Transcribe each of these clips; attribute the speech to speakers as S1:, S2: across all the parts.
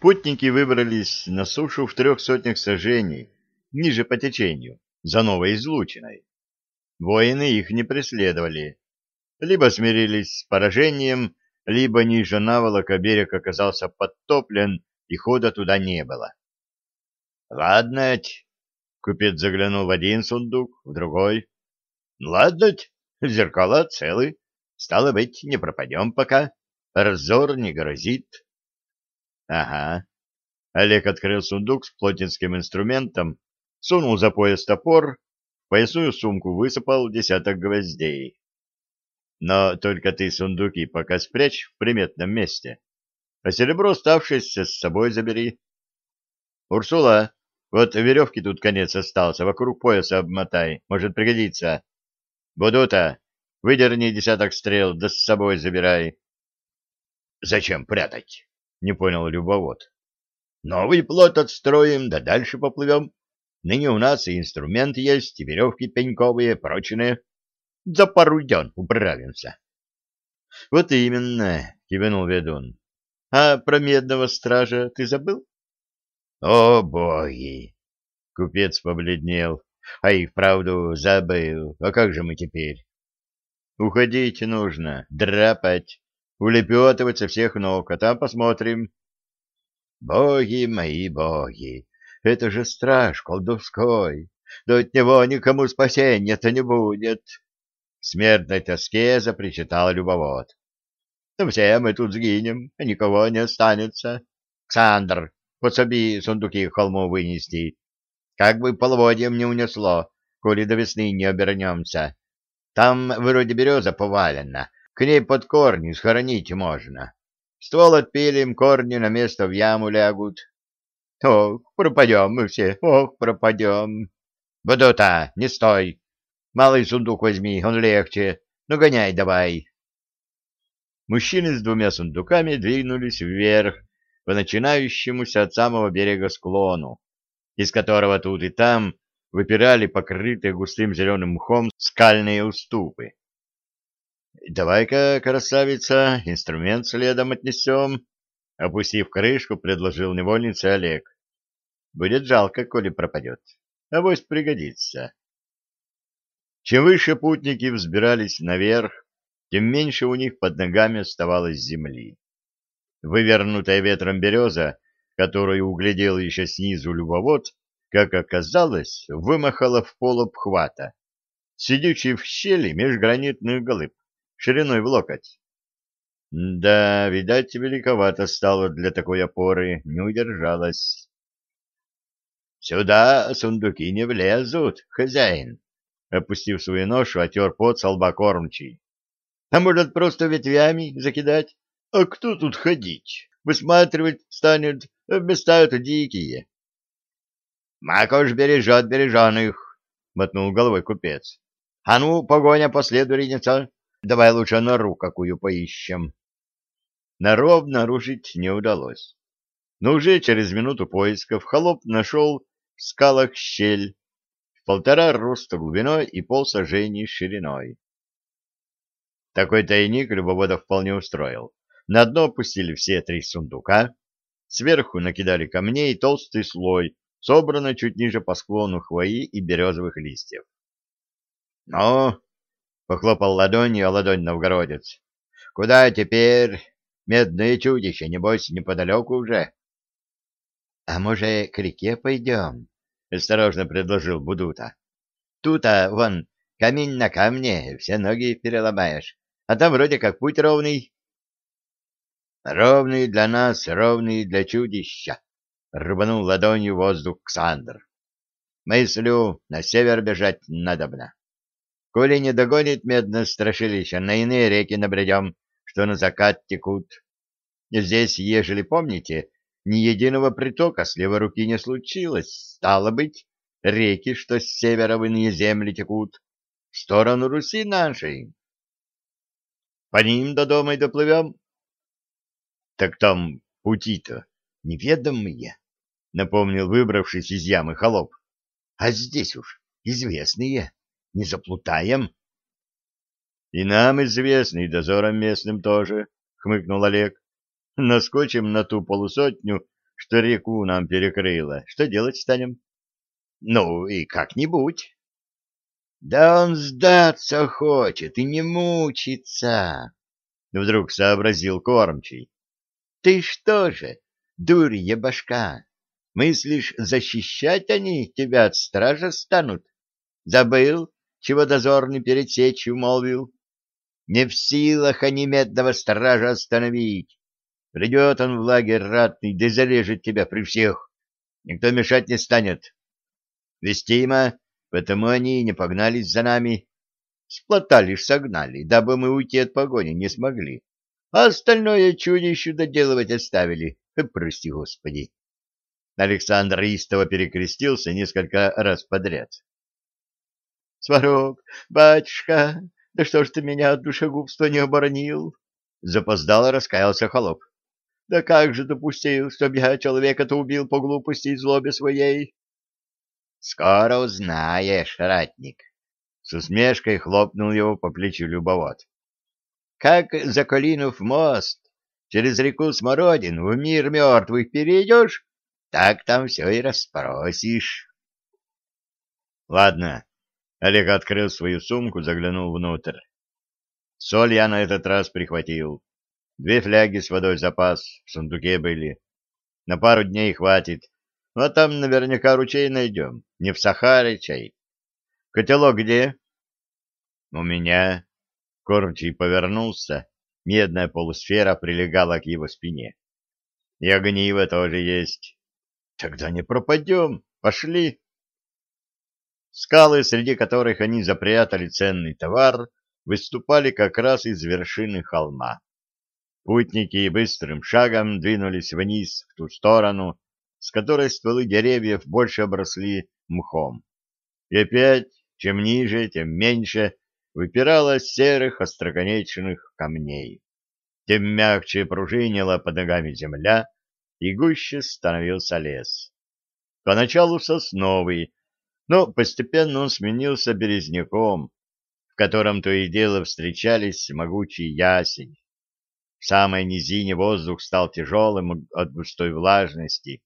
S1: Путники выбрались на сушу в трех сотнях сажений, ниже по течению, за новой излучиной. Воины их не преследовали. Либо смирились с поражением, либо ниже наволока берег оказался подтоплен, и хода туда не было. — Ладно, купец заглянул в один сундук, в другой. — Ладно, зеркала целы, стало быть, не пропадем пока, разор не грозит. — Ага. Олег открыл сундук с плотницким инструментом, сунул за пояс топор, в поясную сумку высыпал десяток гвоздей. Но только ты сундуки пока спрячь в приметном месте, а серебро оставшееся с собой забери. Урсула, вот веревки тут конец остался, вокруг пояса обмотай, может пригодится. Будута, выдерни десяток стрел, да с собой забирай. — Зачем прятать? — не понял любовод. — Новый плот отстроим, да дальше поплывем. Ныне у нас и инструмент есть, и веревки пеньковые, прочные. За пару дён управимся. — Вот именно, — кивнул ведун. — А про медного стража ты забыл? — О, боги! — купец побледнел. — А и вправду забыл. А как же мы теперь? — Уходить нужно, драпать улепетывать со всех ног, а там посмотрим. Боги мои боги, это же страж колдовской, да от него никому спасения-то не будет. В смертной тоске запричитал любовод. Ну, все мы тут сгинем, а никого не останется. Ксандр, подсоби сундуки холму вынести. Как бы половодьем не унесло, коли до весны не обернемся. Там вроде береза повалена, к ней под корни схоронить можно. Ствол отпилим, корни на место в яму лягут. Ох, пропадем мы все, ох, пропадем. Бодота, не стой. Малый сундук возьми, он легче. Ну, гоняй давай. Мужчины с двумя сундуками двинулись вверх по начинающемуся от самого берега склону, из которого тут и там выпирали покрытые густым зеленым мхом скальные уступы. Давай-ка, красавица, инструмент следом отнесем. Опустив крышку, предложил невольнице Олег. Будет жалко, коли пропадет. Авось пригодится. Чем выше путники взбирались наверх, тем меньше у них под ногами оставалось земли. Вывернутая ветром береза, которую углядел еще снизу любовод, как оказалось, вымахала в пол обхвата, сидячий в щели меж гранитных глыб шириной в локоть. Да, видать, великовато стало для такой опоры, не удержалась. Сюда сундуки не влезут, хозяин, опустив свою ношу, отер пот со лба кормчий. А может, просто ветвями закидать? А кто тут ходить? Высматривать станет, места это дикие. Макош бережет береженых, мотнул головой купец. А ну, погоня по следу ринется. Давай лучше нору какую поищем. Нору обнаружить не удалось. Но уже через минуту поисков холоп нашел в скалах щель в полтора роста глубиной и полсажений шириной. Такой тайник Любовода вполне устроил. На дно опустили все три сундука, сверху накидали камней и толстый слой, собранный чуть ниже по склону хвои и березовых листьев. — Ну, Похлопал ладонью о ладонь новгородец. — Куда теперь? Медное чудище, небось, неподалеку уже. — А может, к реке пойдем? — осторожно предложил Будута. — Тут-то, вон, камень на камне, все ноги переломаешь, а там вроде как путь ровный. — Ровный для нас, ровный для чудища, — рубанул ладонью воздух Ксандр. — Мыслю, на север бежать надобно. Коли не догонит медное страшилище, на иные реки набредем, что на закат текут. Здесь, ежели помните, ни единого притока с левой руки не случилось. Стало быть, реки, что с севера в иные земли текут, в сторону Руси нашей. По ним до дома и доплывем. Так там пути-то неведомые, — напомнил выбравшись из ямы холоп. А здесь уж известные. Не заплутаем? — И нам известно, и дозором местным тоже, — хмыкнул Олег. — Наскочим на ту полусотню, что реку нам перекрыло. Что делать станем? Ну, и как-нибудь. Да он сдаться хочет и не мучиться, вдруг сообразил кормчий. Ты что же, дурья башка, мыслишь, защищать они тебя от стража станут? Забыл, чего дозорный перед сечью молвил? Не в силах они медного стража остановить. Придет он в лагерь ратный, да зарежет тебя при всех. Никто мешать не станет. Вестимо, потому они и не погнались за нами. Сплота лишь согнали, дабы мы уйти от погони не смогли. А остальное чудище доделывать оставили. Прости, Господи. Александр истово перекрестился несколько раз подряд. — Сварог, батюшка, да что ж ты меня от душегубства не оборонил? Запоздало раскаялся холоп. Да как же допустил, чтоб я человека-то убил по глупости и злобе своей? Скоро узнаешь, ратник. С усмешкой хлопнул его по плечу любовод. Как, заколинув мост, через реку Смородин в мир мертвых перейдешь, так там все и расспросишь. Ладно, Олег открыл свою сумку, заглянул внутрь. Соль я на этот раз прихватил. Две фляги с водой запас в сундуке были. На пару дней хватит. Ну, а там наверняка ручей найдем. Не в Сахаре чай. Котелок где? У меня. Кормчий повернулся. Медная полусфера прилегала к его спине. И огниво тоже есть. Тогда не пропадем. Пошли. Скалы, среди которых они запрятали ценный товар, выступали как раз из вершины холма. Путники быстрым шагом двинулись вниз, в ту сторону, с которой стволы деревьев больше обросли мхом. И опять, чем ниже, тем меньше выпирало серых остроконечных камней. Тем мягче пружинила под ногами земля, и гуще становился лес. Поначалу сосновый, но постепенно он сменился березняком, в котором то и дело встречались могучий ясень. В самой низине воздух стал тяжелым от густой влажности.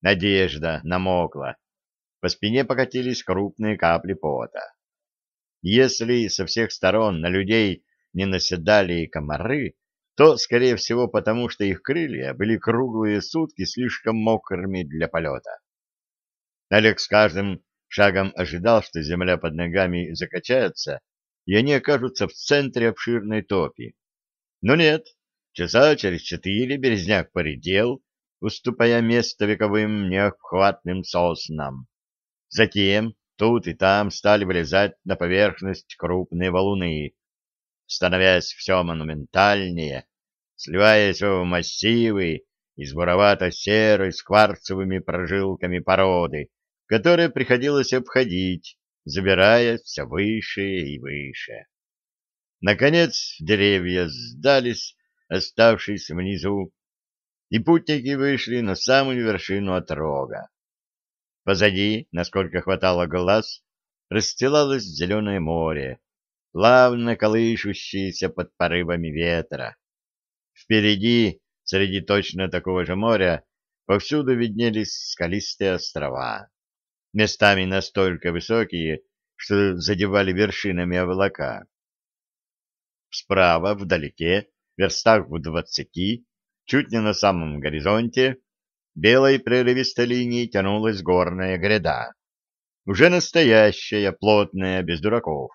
S1: Надежда намокла. По спине покатились крупные капли пота. Если со всех сторон на людей не наседали комары, то, скорее всего, потому что их крылья были круглые сутки слишком мокрыми для полета. Олег с каждым шагом ожидал, что земля под ногами закачается, и они окажутся в центре обширной топи. Но нет, часа через четыре березняк поредел, уступая место вековым неохватным соснам. Затем тут и там стали вылезать на поверхность крупные валуны, становясь все монументальнее, сливаясь в массивы из буровато-серой с кварцевыми прожилками породы, которые приходилось обходить, забираясь все выше и выше. Наконец деревья сдались, оставшись внизу, и путники вышли на самую вершину отрога. Позади, насколько хватало глаз, расстилалось зеленое море, плавно колышущееся под порывами ветра. Впереди, среди точно такого же моря, повсюду виднелись скалистые острова местами настолько высокие, что задевали вершинами облака. Справа, вдалеке, верстах в двадцати, чуть не на самом горизонте, белой прерывистой линией тянулась горная гряда. Уже настоящая, плотная, без дураков.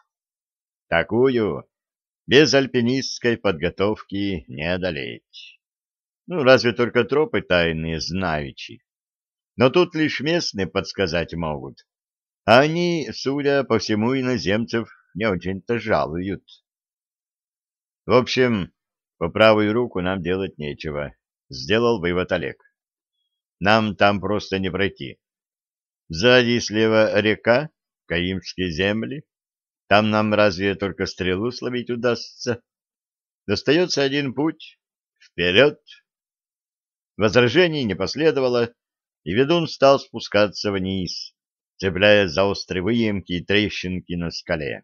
S1: Такую без альпинистской подготовки не одолеть. Ну, разве только тропы тайные знаючи но тут лишь местные подсказать могут. А они, судя по всему, иноземцев не очень-то жалуют. В общем, по правую руку нам делать нечего, сделал вывод Олег. Нам там просто не пройти. Сзади слева река, Каимские земли. Там нам разве только стрелу словить удастся? Достается один путь — вперед. Возражений не последовало, и ведун стал спускаться вниз, цепляясь за острые выемки и трещинки на скале.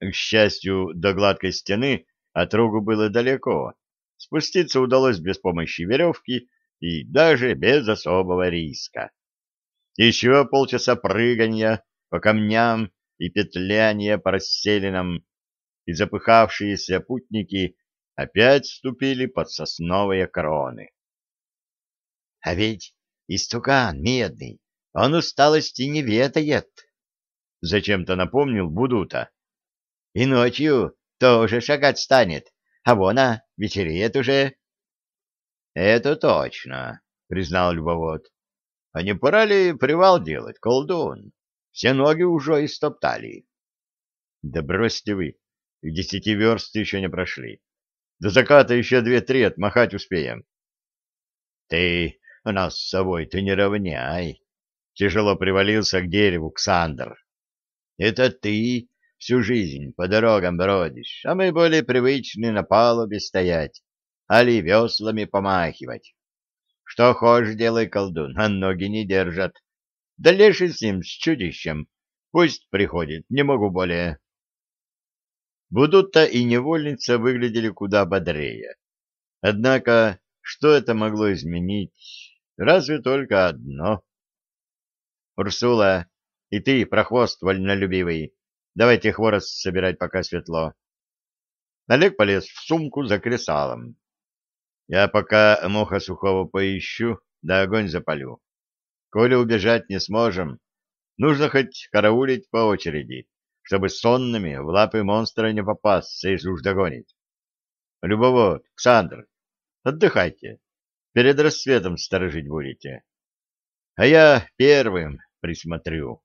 S1: К счастью, до гладкой стены от рогу было далеко. Спуститься удалось без помощи веревки, и даже без особого риска. Еще полчаса прыгания по камням и петляния по расселенным, и запыхавшиеся путники опять вступили под сосновые кроны. — А ведь истукан медный, он усталости не ведает, — зачем-то напомнил Будута. — И ночью тоже шагать станет, а вон, а, вечереет уже. — Это точно, — признал любовод. — А не пора ли привал делать, колдун? Все ноги уже истоптали. — Да бросьте вы, и десяти верст еще не прошли. До заката еще две-три отмахать успеем. — Ты нас с собой ты не равняй, — тяжело привалился к дереву Ксандр. — Это ты всю жизнь по дорогам бродишь, а мы более привычны на палубе стоять, али веслами помахивать. Что хочешь, делай, колдун, а ноги не держат. Да леший с ним, с чудищем. Пусть приходит, не могу более. Будут-то и невольница выглядели куда бодрее. Однако, что это могло изменить? Разве только одно. Урсула, и ты, прохвост вольнолюбивый, Давайте хворост собирать, пока светло. Олег полез в сумку за кресалом. Я пока моха сухого поищу, да огонь запалю. Коли убежать не сможем, нужно хоть караулить по очереди, чтобы сонными в лапы монстра не попасться, если уж догонить. Любовод, Ксандр, отдыхайте. Перед рассветом сторожить будете. А я первым присмотрю.